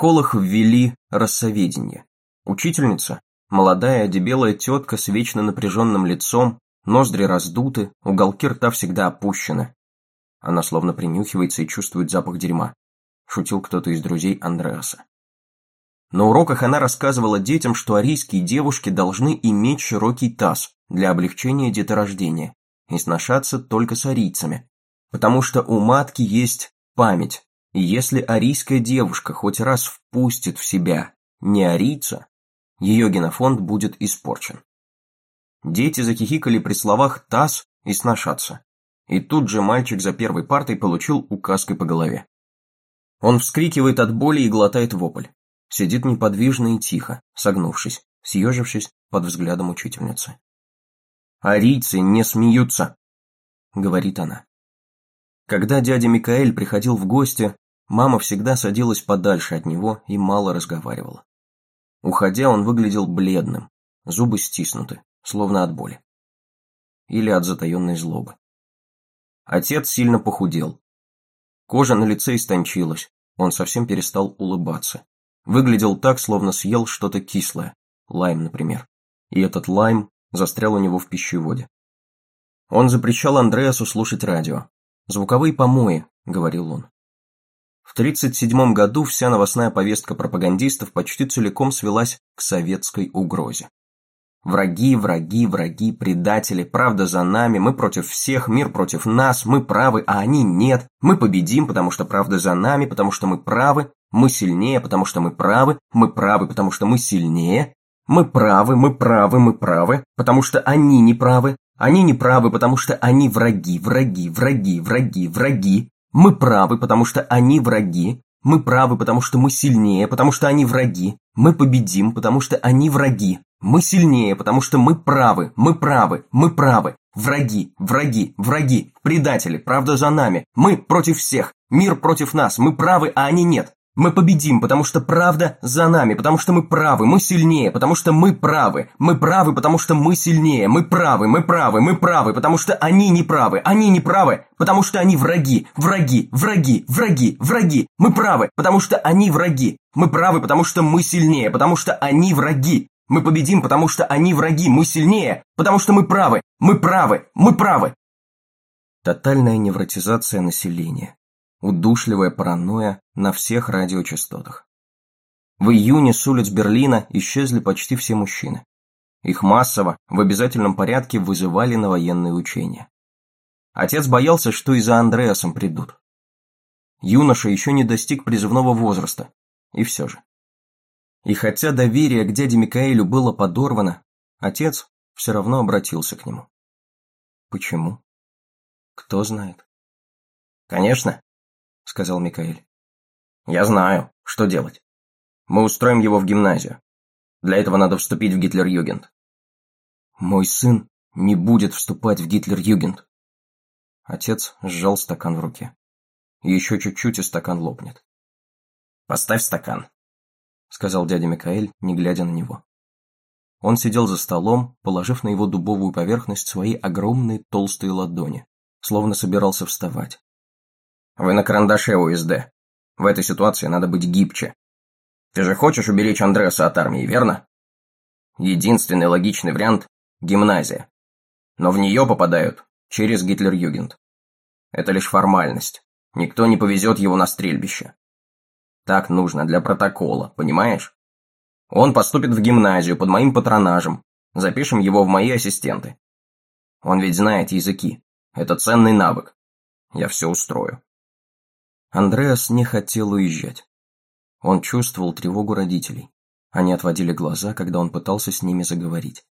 школах ввели рассоведение. Учительница, молодая, дебелая тетка с вечно напряженным лицом, ноздри раздуты, уголки рта всегда опущены. Она словно принюхивается и чувствует запах дерьма. Шутил кто-то из друзей Андреаса. На уроках она рассказывала детям, что арийские девушки должны иметь широкий таз для облегчения деторождения и сношаться только с арийцами, потому что у матки есть память, если арийская девушка хоть раз впустит в себя не арийца, ее генофонд будет испорчен. Дети захихикали при словах «таз» и «сношаться», и тут же мальчик за первой партой получил указкой по голове. Он вскрикивает от боли и глотает вопль. Сидит неподвижно и тихо, согнувшись, съежившись под взглядом учительницы. «Арийцы не смеются!» — говорит она. Когда дядя Микаэль приходил в гости, мама всегда садилась подальше от него и мало разговаривала. Уходя, он выглядел бледным, зубы стиснуты, словно от боли. Или от затаенной злобы. Отец сильно похудел. Кожа на лице истончилась, он совсем перестал улыбаться. Выглядел так, словно съел что-то кислое, лайм, например. И этот лайм застрял у него в пищеводе. Он запрещал Андреасу слушать радио. «Звуковые помои», — говорил он. В 1937 году вся новостная повестка пропагандистов почти целиком свелась к советской угрозе. Враги, враги, враги, предатели, правда за нами, мы против всех, мир против нас, мы правы, а они нет. Мы победим, потому что правда за нами, потому что мы правы, мы сильнее, потому что мы правы, мы правы, потому что мы сильнее. Мы правы, мы правы, мы правы, потому что они не правы. Они не правы, потому что они враги, враги, враги, враги, враги. Мы правы, потому что они враги. Мы правы, потому что мы сильнее, потому что они враги. Мы победим, потому что они враги. Мы сильнее, потому что мы правы, мы правы, мы правы. Враги, враги, враги, предатели, правда за нами. Мы против всех, мир против нас, мы правы, а они нет. Мы победим, потому что правда за нами, потому что мы правы, мы сильнее, потому что мы правы. Мы правы, потому что мы сильнее, мы правы, мы правы, мы правы, потому что они не правы, они не правы, потому что они враги, враги, враги, враги, враги. Мы правы, потому что они враги. Мы правы, потому что мы сильнее, потому что они враги. Мы победим, потому что они враги, мы сильнее, потому что мы правы, мы правы, мы правы. Тотальная невротизация населения. Удушливая паранойя на всех радиочастотах. В июне с улиц Берлина исчезли почти все мужчины. Их массово, в обязательном порядке вызывали на военные учения. Отец боялся, что и за Андреасом придут. Юноша еще не достиг призывного возраста, и все же. И хотя доверие к дяде Микаэлю было подорвано, отец все равно обратился к нему. Почему? Кто знает? Конечно, сказал Микаэль. Я знаю, что делать. Мы устроим его в гимназию. Для этого надо вступить в Гитлер-Югент. Мой сын не будет вступать в Гитлер-Югент. Отец сжал стакан в руке. Еще чуть-чуть, и стакан лопнет. Поставь стакан, сказал дядя Микаэль, не глядя на него. Он сидел за столом, положив на его дубовую поверхность свои огромные толстые ладони, словно собирался вставать. «Вы на карандаше УСД. В этой ситуации надо быть гибче. Ты же хочешь уберечь Андреаса от армии, верно? Единственный логичный вариант – гимназия. Но в нее попадают через Гитлер-Югент. Это лишь формальность. Никто не повезет его на стрельбище. Так нужно для протокола, понимаешь? Он поступит в гимназию под моим патронажем. Запишем его в мои ассистенты. Он ведь знает языки. Это ценный навык. Я все устрою. Андреас не хотел уезжать. Он чувствовал тревогу родителей. Они отводили глаза, когда он пытался с ними заговорить.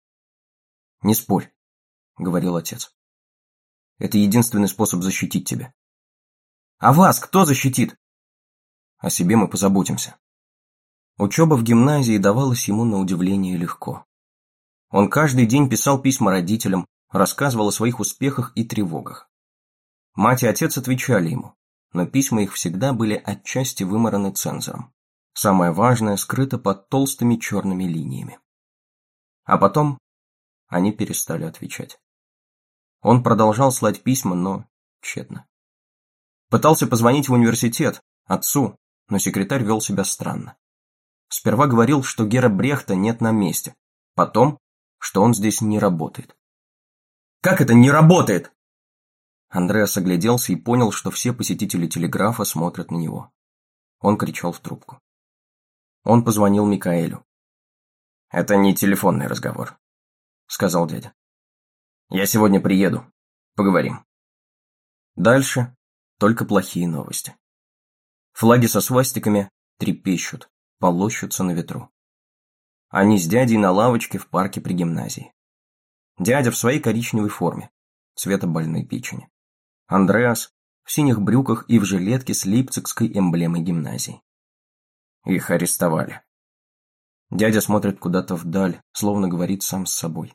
«Не спорь», — говорил отец. «Это единственный способ защитить тебя». «А вас кто защитит?» О себе мы позаботимся. Учеба в гимназии давалась ему на удивление легко. Он каждый день писал письма родителям, рассказывал о своих успехах и тревогах. Мать и отец отвечали ему, но письма их всегда были отчасти вымораны цензором. Самое важное скрыто под толстыми черными линиями. А потом они перестали отвечать. Он продолжал слать письма, но тщетно. Пытался позвонить в университет, отцу, но секретарь вел себя странно. Сперва говорил, что Гера Брехта нет на месте, потом, что он здесь не работает. «Как это не работает?» Андреас огляделся и понял, что все посетители телеграфа смотрят на него. Он кричал в трубку. Он позвонил Микаэлю. «Это не телефонный разговор», — сказал дядя. «Я сегодня приеду. Поговорим». Дальше только плохие новости. Флаги со свастиками трепещут, полощутся на ветру. Они с дядей на лавочке в парке при гимназии. Дядя в своей коричневой форме, цвета больной печени. Андреас в синих брюках и в жилетке с лейпцигской эмблемой гимназии. Их арестовали. Дядя смотрит куда-то вдаль, словно говорит сам с собой.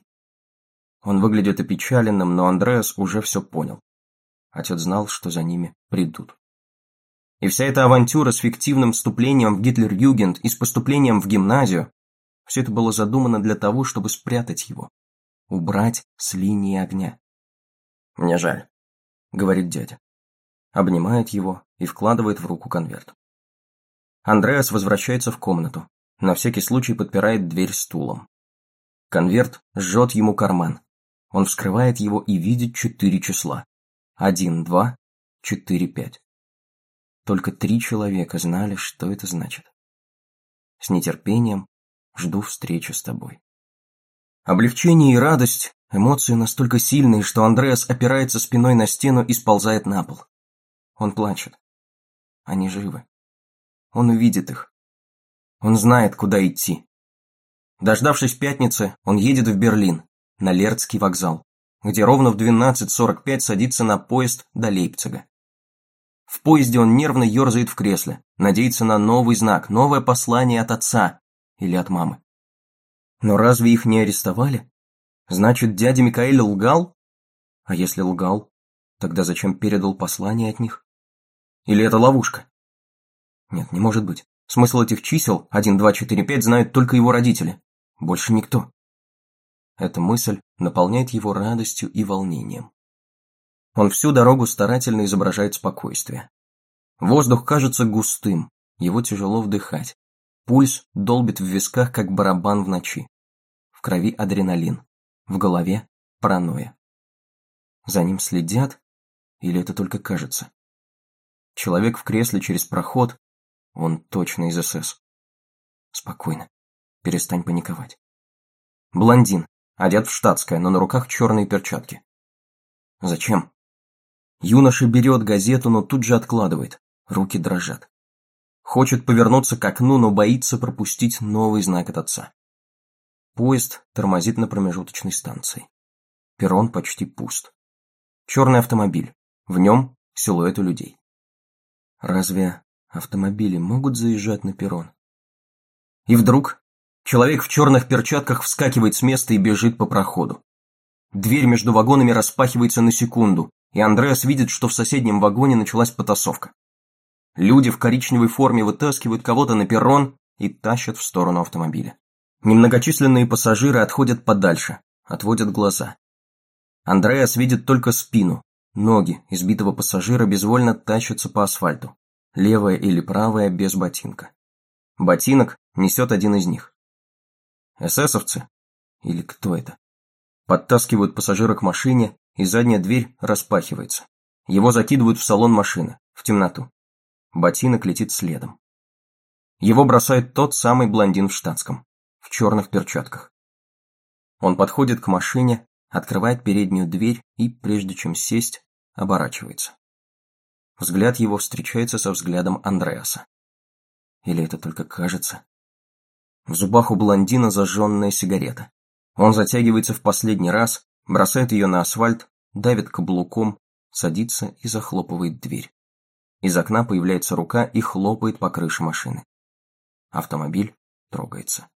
Он выглядит опечаленным, но Андреас уже все понял. Отец знал, что за ними придут. И вся эта авантюра с фиктивным вступлением в Гитлер-Югент и с поступлением в гимназию, все это было задумано для того, чтобы спрятать его, убрать с линии огня. «Мне жаль», — говорит дядя. Обнимает его и вкладывает в руку конверт. Андреас возвращается в комнату, на всякий случай подпирает дверь стулом. Конверт жжет ему карман. Он вскрывает его и видит четыре числа. Один, два, четыре, пять. Только три человека знали, что это значит. С нетерпением жду встречи с тобой. Облегчение и радость – эмоции настолько сильные, что Андреас опирается спиной на стену и сползает на пол. Он плачет. Они живы. Он увидит их. Он знает, куда идти. Дождавшись пятницы, он едет в Берлин, на Лерцкий вокзал где ровно в 12.45 садится на поезд до Лейпцига. В поезде он нервно ерзает в кресле, надеется на новый знак, новое послание от отца или от мамы. Но разве их не арестовали? Значит, дядя Микаэль лгал? А если лгал, тогда зачем передал послание от них? Или это ловушка? Нет, не может быть. Смысл этих чисел 1, 2, 4, 5 знают только его родители. Больше никто. Эта мысль наполняет его радостью и волнением. Он всю дорогу старательно изображает спокойствие. Воздух кажется густым, его тяжело вдыхать. Пульс долбит в висках, как барабан в ночи. В крови адреналин, в голове паранойя. За ним следят? Или это только кажется? Человек в кресле через проход, он точно из СС. Спокойно, перестань паниковать. Блондин, одет в штатское, но на руках черные перчатки. Зачем? Юноша берет газету, но тут же откладывает. Руки дрожат. Хочет повернуться к окну, но боится пропустить новый знак от отца. Поезд тормозит на промежуточной станции. Перрон почти пуст. Черный автомобиль. В нем силуэты людей. Разве автомобили могут заезжать на перрон? И вдруг Человек в черных перчатках вскакивает с места и бежит по проходу. Дверь между вагонами распахивается на секунду, и Андреас видит, что в соседнем вагоне началась потасовка. Люди в коричневой форме вытаскивают кого-то на перрон и тащат в сторону автомобиля. Немногочисленные пассажиры отходят подальше, отводят глаза. Андреас видит только спину, ноги избитого пассажира безвольно тащатся по асфальту, левая или правая без ботинка. Ботинок несет один из них. Эсэсовцы? Или кто это? Подтаскивают пассажира к машине, и задняя дверь распахивается. Его закидывают в салон машины, в темноту. Ботинок летит следом. Его бросает тот самый блондин в штатском, черных перчатках. Он подходит к машине, открывает переднюю дверь и, прежде чем сесть, оборачивается. Взгляд его встречается со взглядом Андреаса. Или это только кажется? В зубах у блондина зажженная сигарета. Он затягивается в последний раз, бросает ее на асфальт, давит каблуком, садится и захлопывает дверь. Из окна появляется рука и хлопает по крыше машины. Автомобиль трогается.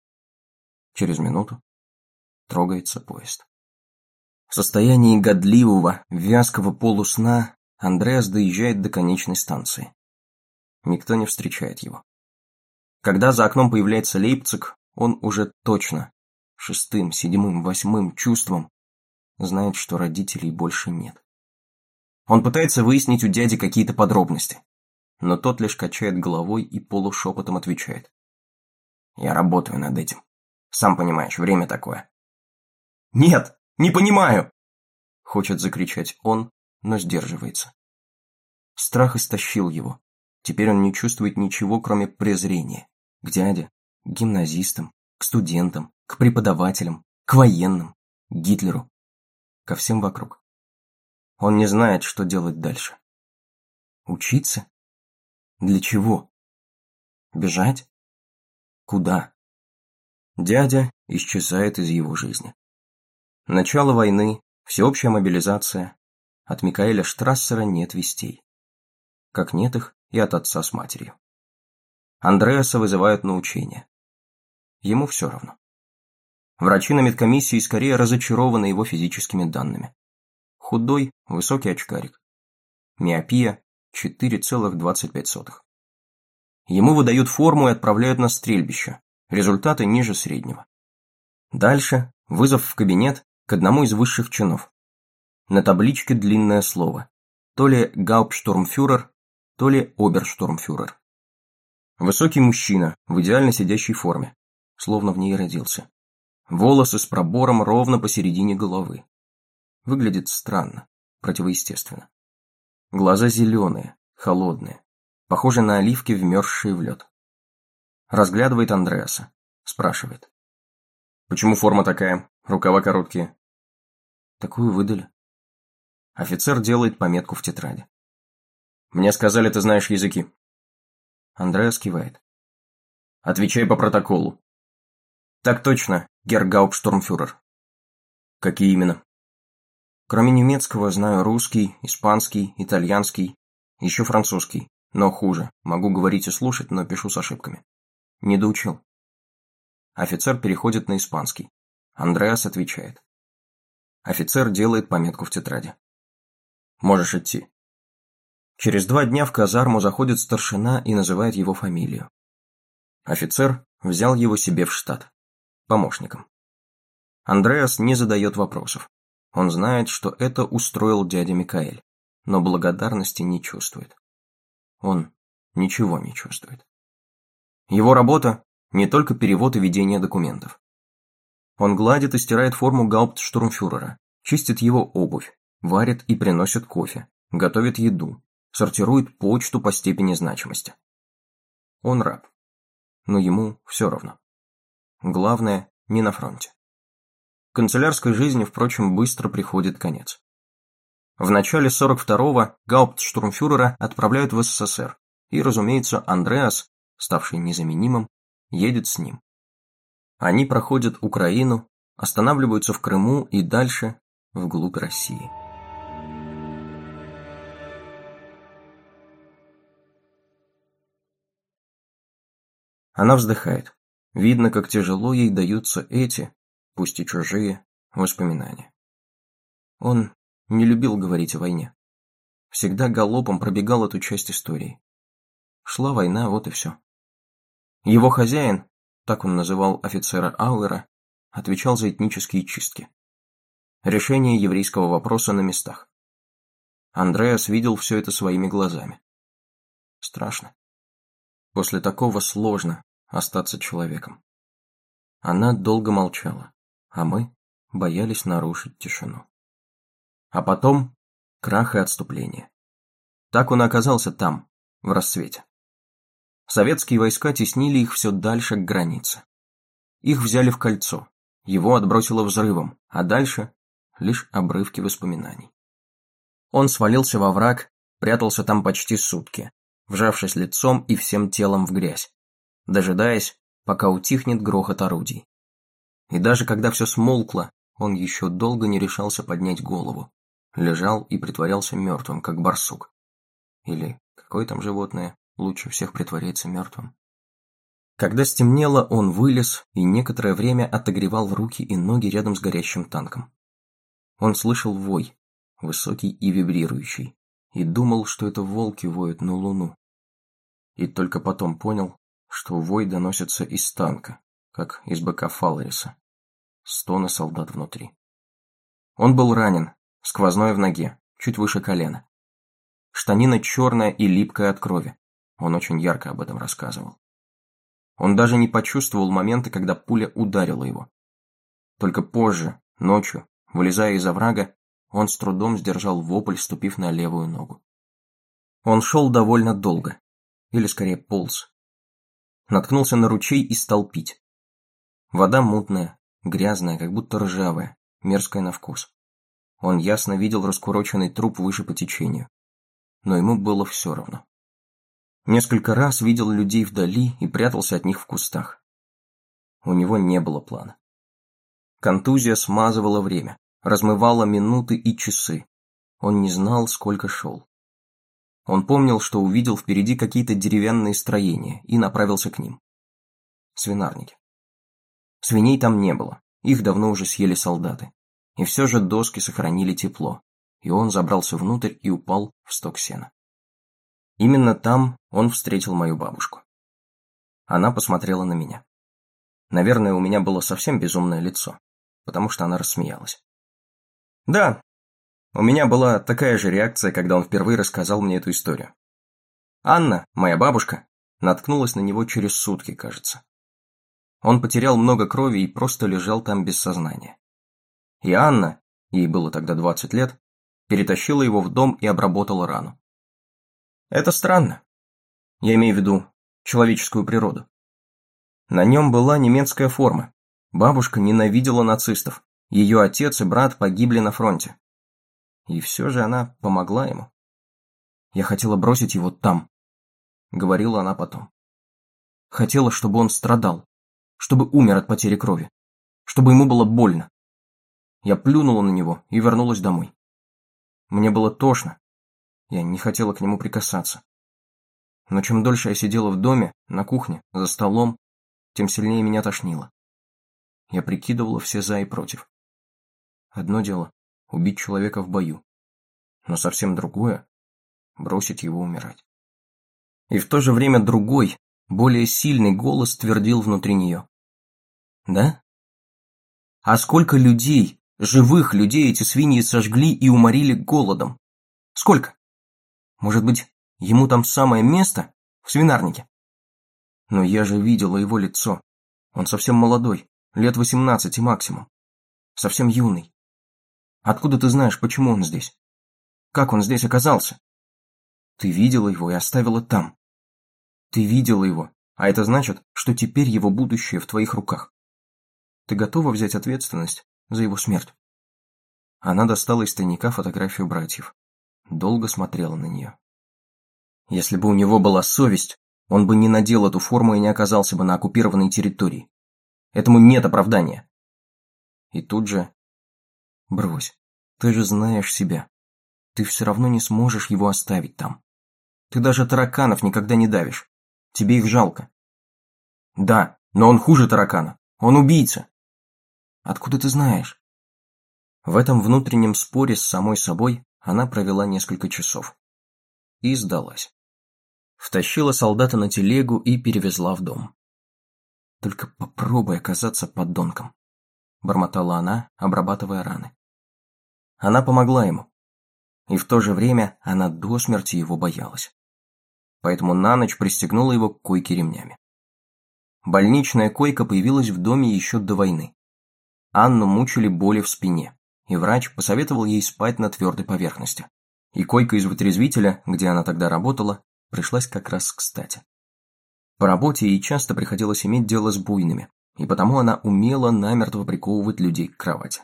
Через минуту трогается поезд. В состоянии годливого, вязкого полусна Андреас доезжает до конечной станции. Никто не встречает его. Когда за окном появляется Лейпциг, он уже точно, шестым, седьмым, восьмым чувством, знает, что родителей больше нет. Он пытается выяснить у дяди какие-то подробности. но тот лишь качает головой и полушепотом отвечает. «Я работаю над этим. Сам понимаешь, время такое». «Нет, не понимаю!» Хочет закричать он, но сдерживается. Страх истощил его. Теперь он не чувствует ничего, кроме презрения. К дяде, к гимназистам, к студентам, к преподавателям, к военным, к Гитлеру, ко всем вокруг. Он не знает, что делать дальше. Учиться? Для чего? Бежать? Куда? Дядя исчезает из его жизни. Начало войны, всеобщая мобилизация. От Микаэля Штрассера нет вестей. Как нет их и от отца с матерью. Андреаса вызывают на учение. Ему все равно. Врачи на медкомиссии скорее разочарованы его физическими данными. Худой, высокий очкарик. Миопия 4,25. Ему выдают форму и отправляют на стрельбище. Результаты ниже среднего. Дальше вызов в кабинет к одному из высших чинов. На табличке длинное слово. То ли Гауптштурмфюрер, то ли Оберштурмфюрер. Высокий мужчина, в идеально сидящей форме, словно в ней родился. Волосы с пробором ровно посередине головы. Выглядит странно, противоестественно. Глаза зеленые, холодные, похожи на оливки, вмерзшие в лед. Разглядывает Андреаса, спрашивает. «Почему форма такая? Рукава короткие?» «Такую выдали». Офицер делает пометку в тетради. Мне сказали, ты знаешь языки. Андреас кивает. Отвечай по протоколу. Так точно, гергауптштурмфюрер. Какие именно? Кроме немецкого, знаю русский, испанский, итальянский, еще французский, но хуже. Могу говорить и слушать, но пишу с ошибками. Не доучил. Офицер переходит на испанский. Андреас отвечает. Офицер делает пометку в тетради. Можешь идти. Через два дня в казарму заходит старшина и называет его фамилию. Офицер взял его себе в штат. Помощником. Андреас не задает вопросов. Он знает, что это устроил дядя Микаэль, но благодарности не чувствует. Он ничего не чувствует. Его работа – не только перевод и ведение документов. Он гладит и стирает форму гауптштурмфюрера, чистит его обувь, варит и приносит кофе, готовит еду, сортирует почту по степени значимости. Он раб. Но ему все равно. Главное, не на фронте. Канцелярской жизни, впрочем, быстро приходит конец. В начале 42-го гауптштурмфюрера отправляют в СССР, и, разумеется, Андреас, ставший незаменимым, едет с ним. Они проходят Украину, останавливаются в Крыму и дальше вглубь России. Она вздыхает. Видно, как тяжело ей даются эти, пусть и чужие, воспоминания. Он не любил говорить о войне. Всегда галопом пробегал эту часть истории. Шла война, вот и все. Его хозяин, так он называл офицера Ауэра, отвечал за этнические чистки. Решение еврейского вопроса на местах. Андреас видел все это своими глазами. Страшно. После такого сложно остаться человеком. Она долго молчала, а мы боялись нарушить тишину. А потом крах и отступление. Так он оказался там, в рассвете. Советские войска теснили их все дальше к границе. Их взяли в кольцо, его отбросило взрывом, а дальше лишь обрывки воспоминаний. Он свалился во враг, прятался там почти сутки, вжавшись лицом и всем телом в грязь, дожидаясь, пока утихнет грохот орудий. И даже когда все смолкло, он еще долго не решался поднять голову, лежал и притворялся мертвым, как барсук. Или какое там животное лучше всех притворяется мертвым. Когда стемнело, он вылез и некоторое время отогревал руки и ноги рядом с горящим танком. Он слышал вой, высокий и вибрирующий, и думал, что это волки воют на луну. И только потом понял, что вой доносится из танка, как из БК Фаллериса. Стоны солдат внутри. Он был ранен, сквозное в ноге, чуть выше колена. Штанина черная и липкая от крови, Он очень ярко об этом рассказывал. Он даже не почувствовал момента, когда пуля ударила его. Только позже, ночью, вылезая из оврага, он с трудом сдержал вопль, ступив на левую ногу. Он шел довольно долго, или скорее полз. Наткнулся на ручей и стал пить. Вода мутная, грязная, как будто ржавая, мерзкая на вкус. Он ясно видел раскуроченный труп выше по течению. Но ему было все равно. Несколько раз видел людей вдали и прятался от них в кустах. У него не было плана. Контузия смазывала время, размывала минуты и часы. Он не знал, сколько шел. Он помнил, что увидел впереди какие-то деревянные строения и направился к ним. Свинарники. Свиней там не было, их давно уже съели солдаты. И все же доски сохранили тепло, и он забрался внутрь и упал в сток сена. Именно там он встретил мою бабушку. Она посмотрела на меня. Наверное, у меня было совсем безумное лицо, потому что она рассмеялась. Да, у меня была такая же реакция, когда он впервые рассказал мне эту историю. Анна, моя бабушка, наткнулась на него через сутки, кажется. Он потерял много крови и просто лежал там без сознания. И Анна, ей было тогда 20 лет, перетащила его в дом и обработала рану. Это странно. Я имею в виду человеческую природу. На нем была немецкая форма. Бабушка ненавидела нацистов. Ее отец и брат погибли на фронте. И все же она помогла ему. Я хотела бросить его там, говорила она потом. Хотела, чтобы он страдал, чтобы умер от потери крови, чтобы ему было больно. Я плюнула на него и вернулась домой. Мне было тошно, я не хотела к нему прикасаться. Но чем дольше я сидела в доме, на кухне, за столом, тем сильнее меня тошнило. Я прикидывала все за и против. Одно дело – убить человека в бою. Но совсем другое – бросить его умирать. И в то же время другой, более сильный голос твердил внутри нее. Да? А сколько людей, живых людей эти свиньи сожгли и уморили голодом? Сколько? Может быть, ему там самое место? В свинарнике? Но я же видела его лицо. Он совсем молодой, лет восемнадцати максимум. Совсем юный. Откуда ты знаешь, почему он здесь? Как он здесь оказался? Ты видела его и оставила там. Ты видела его, а это значит, что теперь его будущее в твоих руках. Ты готова взять ответственность за его смерть? Она достала из тайника фотографию братьев долго смотрела на нее. Если бы у него была совесть, он бы не надел эту форму и не оказался бы на оккупированной территории. Этому нет оправдания. И тут же... Брось, ты же знаешь себя. Ты все равно не сможешь его оставить там. Ты даже тараканов никогда не давишь. Тебе их жалко. Да, но он хуже таракана. Он убийца. Откуда ты знаешь? В этом внутреннем споре с самой собой она провела несколько часов. И сдалась. Втащила солдата на телегу и перевезла в дом. «Только попробуй оказаться подонком», – бормотала она, обрабатывая раны. Она помогла ему. И в то же время она до смерти его боялась. Поэтому на ночь пристегнула его к койке ремнями. Больничная койка появилась в доме еще до войны. Анну мучили боли в спине и врач посоветовал ей спать на твердой поверхности. И койка из вытрезвителя, где она тогда работала, пришлась как раз кстати. По работе ей часто приходилось иметь дело с буйными, и потому она умела намертво приковывать людей к кровати.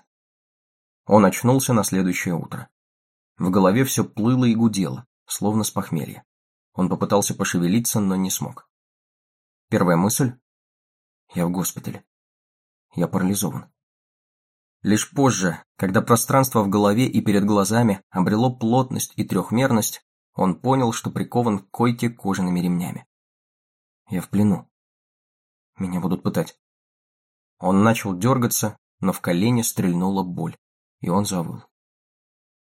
Он очнулся на следующее утро. В голове все плыло и гудело, словно с похмелья. Он попытался пошевелиться, но не смог. Первая мысль – я в госпитале. Я парализован. Лишь позже, когда пространство в голове и перед глазами обрело плотность и трехмерность, он понял, что прикован к койке кожаными ремнями. Я в плену. Меня будут пытать. Он начал дергаться, но в колене стрельнула боль, и он завыл.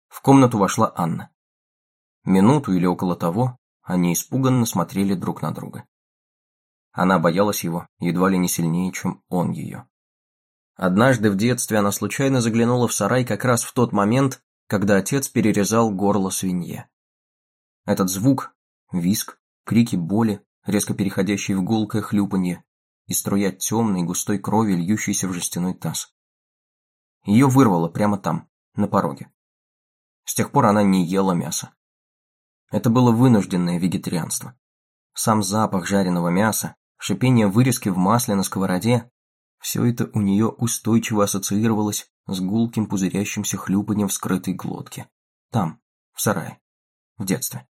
В комнату вошла Анна. Минуту или около того они испуганно смотрели друг на друга. Она боялась его едва ли не сильнее, чем он ее. Однажды в детстве она случайно заглянула в сарай как раз в тот момент, когда отец перерезал горло свинье. Этот звук, виск, крики боли, резко переходящие в гулкое хлюпанье, и струя темной густой крови, льющейся в жестяной таз. Ее вырвало прямо там, на пороге. С тех пор она не ела мясо. Это было вынужденное вегетарианство. Сам запах жареного мяса, шипение вырезки в масле на сковороде – все это у нее устойчиво ассоциировалось с гулким пузырящимся хлюпаньем в скрытой глотке. Там, в сарае, в детстве.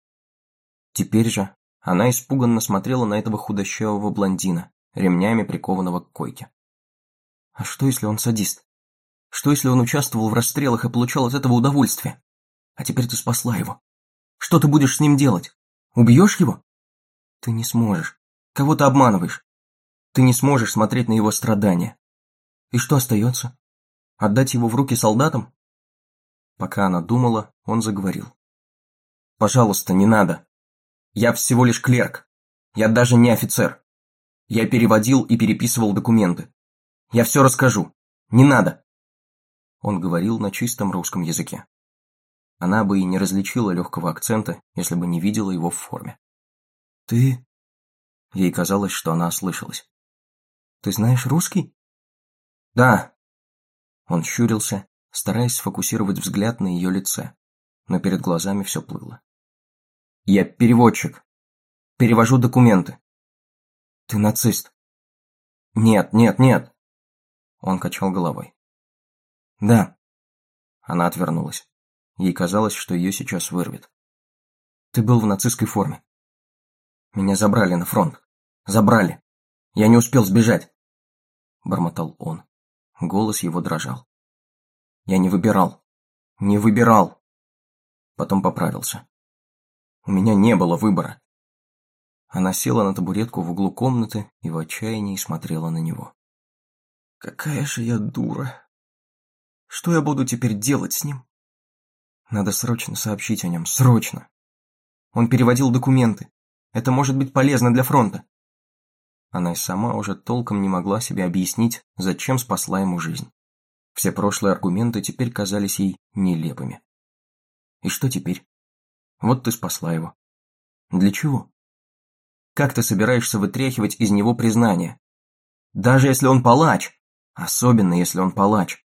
Теперь же она испуганно смотрела на этого худощавого блондина, ремнями прикованного к койке. А что, если он садист? Что, если он участвовал в расстрелах и получал от этого удовольствие? А теперь ты спасла его. Что ты будешь с ним делать? Убьешь его? Ты не сможешь. Кого ты обманываешь? Ты не сможешь смотреть на его страдания. И что остается? Отдать его в руки солдатам? Пока она думала, он заговорил. «Пожалуйста, не надо. Я всего лишь клерк. Я даже не офицер. Я переводил и переписывал документы. Я все расскажу. Не надо!» Он говорил на чистом русском языке. Она бы и не различила легкого акцента, если бы не видела его в форме. «Ты...» Ей казалось, что она ослышалась. «Ты знаешь русский?» «Да». Он щурился, стараясь сфокусировать взгляд на ее лице, но перед глазами все плыло. «Я переводчик. Перевожу документы». «Ты нацист?» «Нет, нет, нет». Он качал головой. «Да». Она отвернулась. Ей казалось, что ее сейчас вырвет. «Ты был в нацистской форме. Меня забрали на фронт. Забрали. Я не успел сбежать», — бормотал он. Голос его дрожал. «Я не выбирал. Не выбирал». Потом поправился. «У меня не было выбора». Она села на табуретку в углу комнаты и в отчаянии смотрела на него. «Какая же я дура!» Что я буду теперь делать с ним? Надо срочно сообщить о нем, срочно. Он переводил документы. Это может быть полезно для фронта. Она и сама уже толком не могла себе объяснить, зачем спасла ему жизнь. Все прошлые аргументы теперь казались ей нелепыми. И что теперь? Вот ты спасла его. Для чего? Как ты собираешься вытряхивать из него признание? Даже если он палач, особенно если он палач.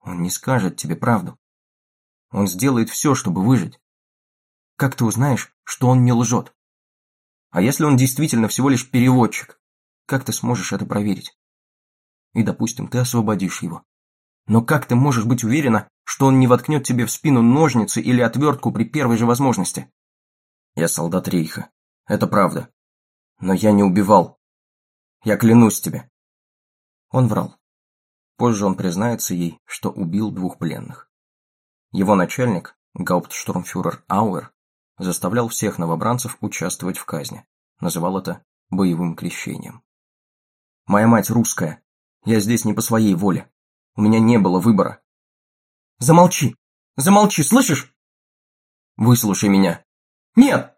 Он не скажет тебе правду. Он сделает все, чтобы выжить. Как ты узнаешь, что он не лжет? А если он действительно всего лишь переводчик? Как ты сможешь это проверить? И, допустим, ты освободишь его. Но как ты можешь быть уверена, что он не воткнет тебе в спину ножницы или отвертку при первой же возможности? Я солдат Рейха. Это правда. Но я не убивал. Я клянусь тебе. Он врал. Позже он признается ей, что убил двух пленных. Его начальник, гауптштурмфюрер Ауэр, заставлял всех новобранцев участвовать в казни, называл это боевым крещением. «Моя мать русская. Я здесь не по своей воле. У меня не было выбора». «Замолчи! Замолчи, слышишь?» «Выслушай меня!» «Нет!»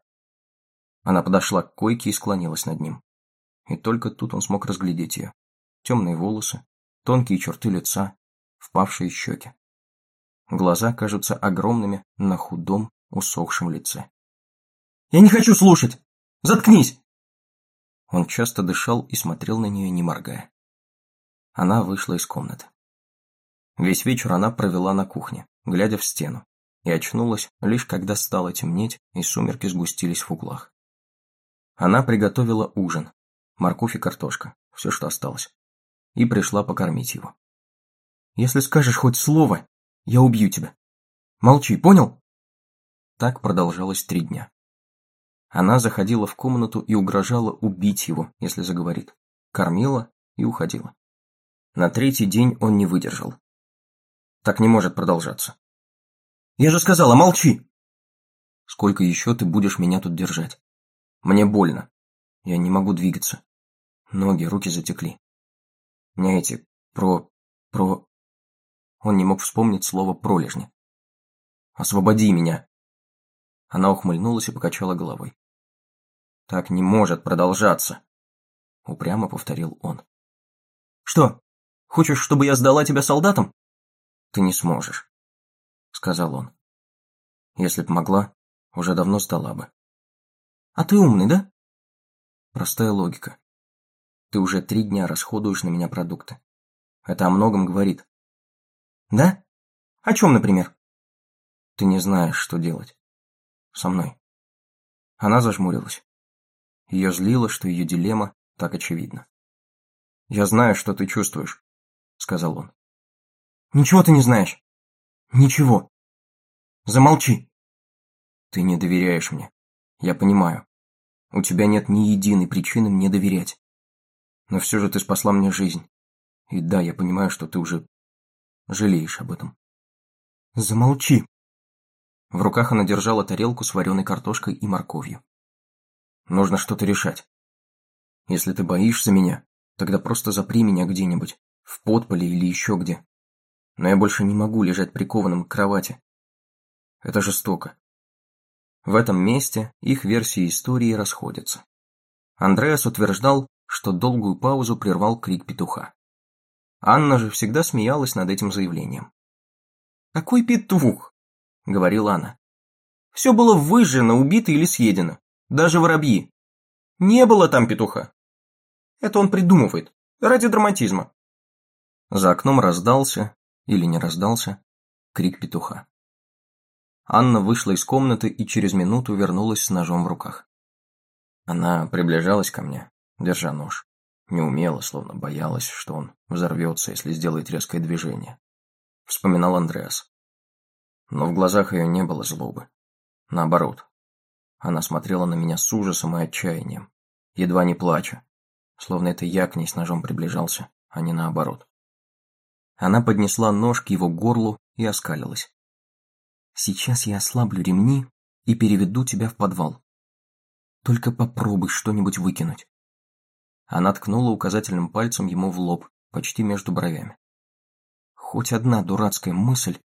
Она подошла к койке и склонилась над ним. И только тут он смог разглядеть ее. Темные волосы, тонкие черты лица, впавшие щеки. Глаза кажутся огромными на худом, усохшем лице. «Я не хочу слушать! Заткнись!» Он часто дышал и смотрел на нее, не моргая. Она вышла из комнаты. Весь вечер она провела на кухне, глядя в стену, и очнулась, лишь когда стало темнеть и сумерки сгустились в углах. Она приготовила ужин, морковь и картошка, все, что осталось и пришла покормить его. «Если скажешь хоть слово, я убью тебя. Молчи, понял?» Так продолжалось три дня. Она заходила в комнату и угрожала убить его, если заговорит. Кормила и уходила. На третий день он не выдержал. Так не может продолжаться. «Я же сказала, молчи!» «Сколько еще ты будешь меня тут держать? Мне больно. Я не могу двигаться. Ноги, руки затекли. Не эти, про... про... Он не мог вспомнить слово «пролежни». «Освободи меня!» Она ухмыльнулась и покачала головой. «Так не может продолжаться!» Упрямо повторил он. «Что, хочешь, чтобы я сдала тебя солдатам?» «Ты не сможешь», — сказал он. «Если б могла, уже давно сдала бы». А ты умный, да? Простая логика. Ты уже три дня расходуешь на меня продукты. Это о многом говорит. Да? О чем, например? Ты не знаешь, что делать. Со мной. Она зажмурилась. Ее злило, что ее дилемма так очевидна. «Я знаю, что ты чувствуешь», — сказал он. «Ничего ты не знаешь. Ничего. Замолчи». «Ты не доверяешь мне. Я понимаю. У тебя нет ни единой причины мне доверять. Но все же ты спасла мне жизнь. И да, я понимаю, что ты уже жалеешь об этом. Замолчи. В руках она держала тарелку с вареной картошкой и морковью. Нужно что-то решать. Если ты боишься меня, тогда просто запри меня где-нибудь, в подполе или еще где. Но я больше не могу лежать прикованным к кровати. Это жестоко. В этом месте их версии истории расходятся. Андреас утверждал, что долгую паузу прервал крик петуха. Анна же всегда смеялась над этим заявлением. «Какой петух?» — говорила она. «Все было выжжено, убито или съедено. Даже воробьи. Не было там петуха. Это он придумывает, ради драматизма». За окном раздался, или не раздался, крик петуха. Анна вышла из комнаты и через минуту вернулась с ножом в руках. Она приближалась ко мне, держа нож. Неумело, словно боялась, что он взорвется, если сделает резкое движение. Вспоминал Андреас. Но в глазах ее не было злобы. Наоборот. Она смотрела на меня с ужасом и отчаянием, едва не плача, словно это я к ней с ножом приближался, а не наоборот. Она поднесла нож к его горлу и оскалилась. «Сейчас я ослаблю ремни и переведу тебя в подвал. Только попробуй что-нибудь выкинуть». Она ткнула указательным пальцем ему в лоб, почти между бровями. «Хоть одна дурацкая мысль,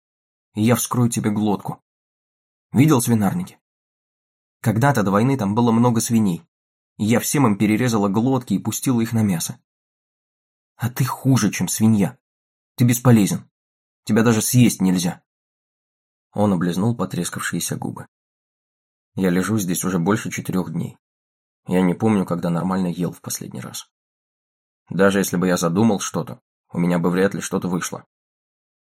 и я вскрою тебе глотку. Видел свинарники? Когда-то до войны там было много свиней, и я всем им перерезала глотки и пустила их на мясо. А ты хуже, чем свинья. Ты бесполезен. Тебя даже съесть нельзя». Он облизнул потрескавшиеся губы. «Я лежу здесь уже больше четырех дней. Я не помню, когда нормально ел в последний раз. Даже если бы я задумал что-то, у меня бы вряд ли что-то вышло.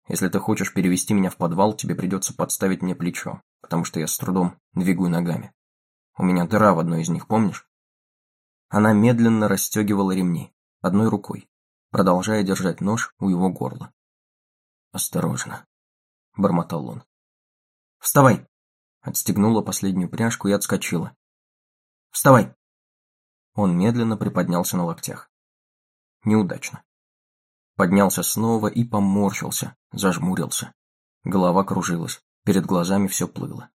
Если ты хочешь перевести меня в подвал, тебе придется подставить мне плечо, потому что я с трудом двигаю ногами. У меня дыра в одной из них, помнишь? Она медленно расстегивала ремни, одной рукой, продолжая держать нож у его горла. «Осторожно», — бормотал он. «Вставай!» Отстегнула последнюю пряжку и отскочила. «Вставай!» Он медленно приподнялся на локтях. Неудачно. Поднялся снова и поморщился, зажмурился. Голова кружилась, перед глазами все плыло.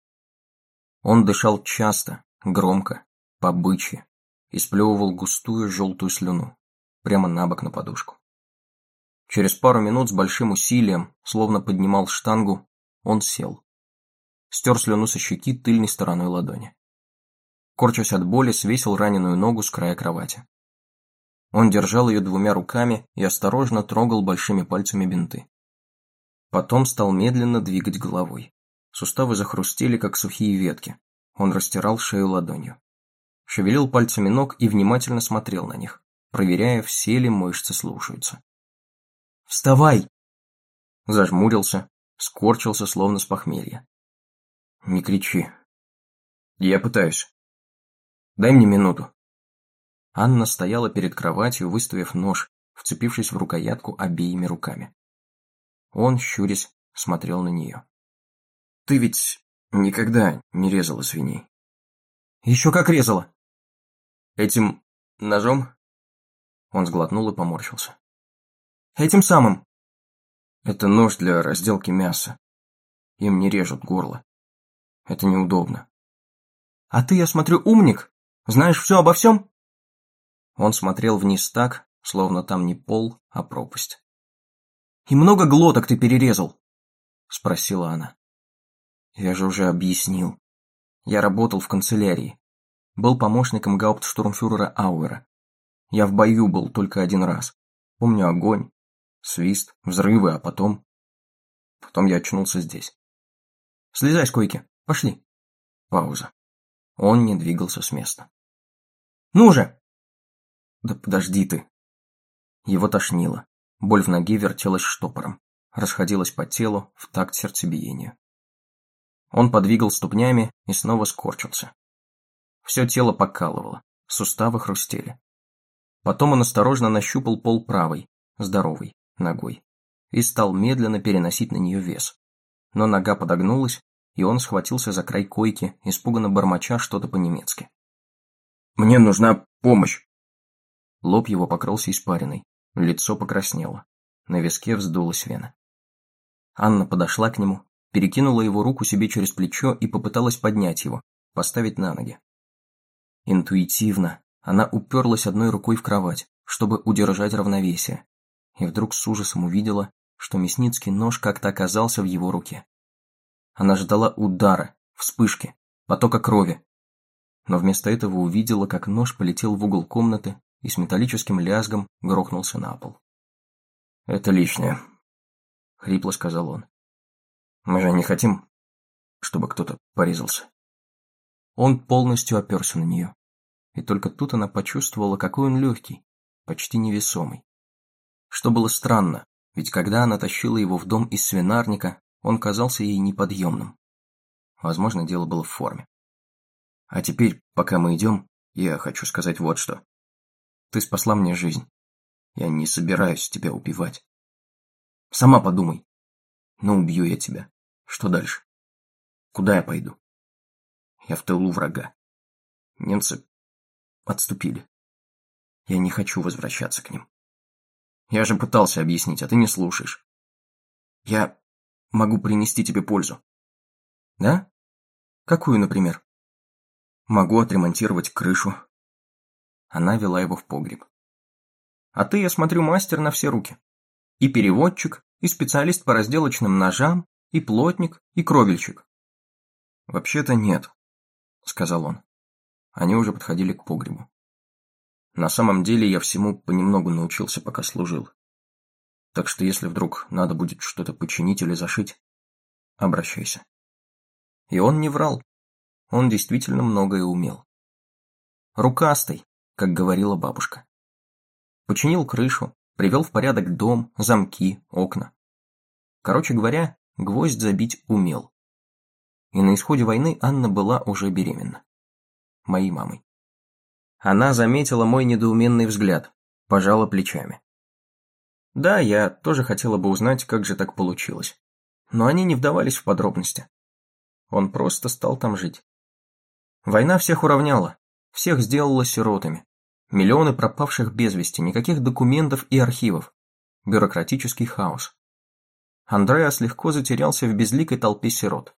Он дышал часто, громко, по бычьи, и сплевывал густую желтую слюну, прямо на бок на подушку. Через пару минут с большим усилием, словно поднимал штангу, он сел. Стер слюну со щеки тыльной стороной ладони корчась от боли, свесил раненую ногу с края кровати. Он держал ее двумя руками и осторожно трогал большими пальцами бинты. Потом стал медленно двигать головой. Суставы захрустели, как сухие ветки. Он растирал шею ладонью. Шевелил пальцами ног и внимательно смотрел на них, проверяя, все ли мышцы слушаются. «Вставай!» Зажмурился, скорчился, словно с похмелья. «Не кричи. Я пытаюсь». Дай мне минуту». Анна стояла перед кроватью, выставив нож, вцепившись в рукоятку обеими руками. Он, щурясь, смотрел на нее. «Ты ведь никогда не резала свиней?» «Еще как резала!» «Этим ножом?» Он сглотнул и поморщился. «Этим самым!» «Это нож для разделки мяса. Им не режут горло. Это неудобно». «А ты, я смотрю, умник!» Знаешь все обо всем?» Он смотрел вниз так, словно там не пол, а пропасть. «И много глоток ты перерезал?» — спросила она. «Я же уже объяснил. Я работал в канцелярии. Был помощником гауптштурмфюрера Ауэра. Я в бою был только один раз. Помню огонь, свист, взрывы, а потом... Потом я очнулся здесь. Слезай с койки, пошли. Пауза. Он не двигался с места. «Ну же!» «Да подожди ты!» Его тошнило. Боль в ноге вертелась штопором, расходилась по телу в такт сердцебиению. Он подвигал ступнями и снова скорчился. Все тело покалывало, суставы хрустели. Потом он осторожно нащупал пол правой, здоровой, ногой, и стал медленно переносить на нее вес. Но нога подогнулась, и он схватился за край койки, испуганно бормоча что-то по-немецки. «Мне нужна помощь!» Лоб его покрылся испариной, лицо покраснело, на виске вздулась вена. Анна подошла к нему, перекинула его руку себе через плечо и попыталась поднять его, поставить на ноги. Интуитивно она уперлась одной рукой в кровать, чтобы удержать равновесие, и вдруг с ужасом увидела, что мясницкий нож как-то оказался в его руке. Она ждала удара, вспышки, потока крови, но вместо этого увидела, как нож полетел в угол комнаты и с металлическим лязгом грохнулся на пол. «Это лишнее», — хрипло сказал он. «Мы же не хотим, чтобы кто-то порезался». Он полностью оперся на нее, и только тут она почувствовала, какой он легкий, почти невесомый. Что было странно, ведь когда она тащила его в дом из свинарника, он казался ей неподъемным. Возможно, дело было в форме. А теперь, пока мы идем, я хочу сказать вот что. Ты спасла мне жизнь. Я не собираюсь тебя убивать. Сама подумай. Но убью я тебя. Что дальше? Куда я пойду? Я в тылу врага. Немцы отступили. Я не хочу возвращаться к ним. Я же пытался объяснить, а ты не слушаешь. Я могу принести тебе пользу. Да? Какую, например? Могу отремонтировать крышу. Она вела его в погреб. А ты, я смотрю, мастер на все руки. И переводчик, и специалист по разделочным ножам, и плотник, и кровельщик. Вообще-то нет, сказал он. Они уже подходили к погребу. На самом деле я всему понемногу научился, пока служил. Так что если вдруг надо будет что-то починить или зашить, обращайся. И он не врал. Он действительно многое умел. Рукастый, как говорила бабушка. Починил крышу, привел в порядок дом, замки, окна. Короче говоря, гвоздь забить умел. И на исходе войны Анна была уже беременна. Моей мамой. Она заметила мой недоуменный взгляд, пожала плечами. Да, я тоже хотела бы узнать, как же так получилось. Но они не вдавались в подробности. Он просто стал там жить. Война всех уравняла, всех сделала сиротами. Миллионы пропавших без вести, никаких документов и архивов. Бюрократический хаос. Андреас легко затерялся в безликой толпе сирот.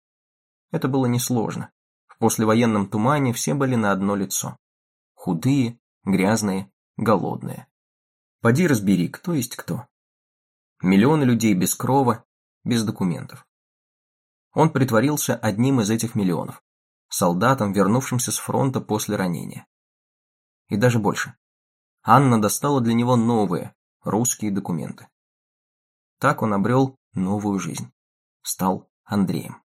Это было несложно. Послевоенном тумане все были на одно лицо. Худые, грязные, голодные. Поди разбери, кто есть кто. Миллионы людей без крова, без документов. Он притворился одним из этих миллионов, солдатом, вернувшимся с фронта после ранения. И даже больше. Анна достала для него новые, русские документы. Так он обрел новую жизнь. Стал Андреем.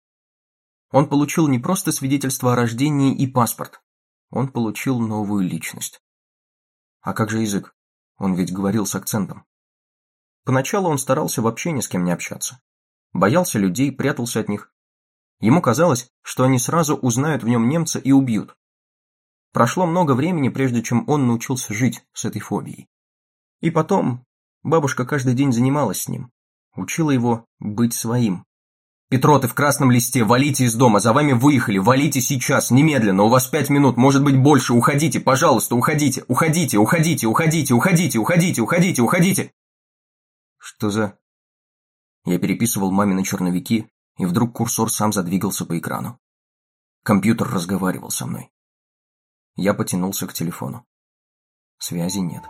Он получил не просто свидетельство о рождении и паспорт. Он получил новую личность. А как же язык? Он ведь говорил с акцентом. Поначалу он старался вообще ни с кем не общаться. Боялся людей, прятался от них. Ему казалось, что они сразу узнают в нем немца и убьют. Прошло много времени, прежде чем он научился жить с этой фобией. И потом бабушка каждый день занималась с ним, учила его быть своим. «Петро, ты в красном листе, валите из дома, за вами выехали, валите сейчас, немедленно, у вас пять минут, может быть больше, уходите, пожалуйста, уходите, уходите, уходите, уходите, уходите, уходите, уходите, уходите!» Что за... Я переписывал мамины черновики, и вдруг курсор сам задвигался по экрану. Компьютер разговаривал со мной. Я потянулся к телефону. Связи нет.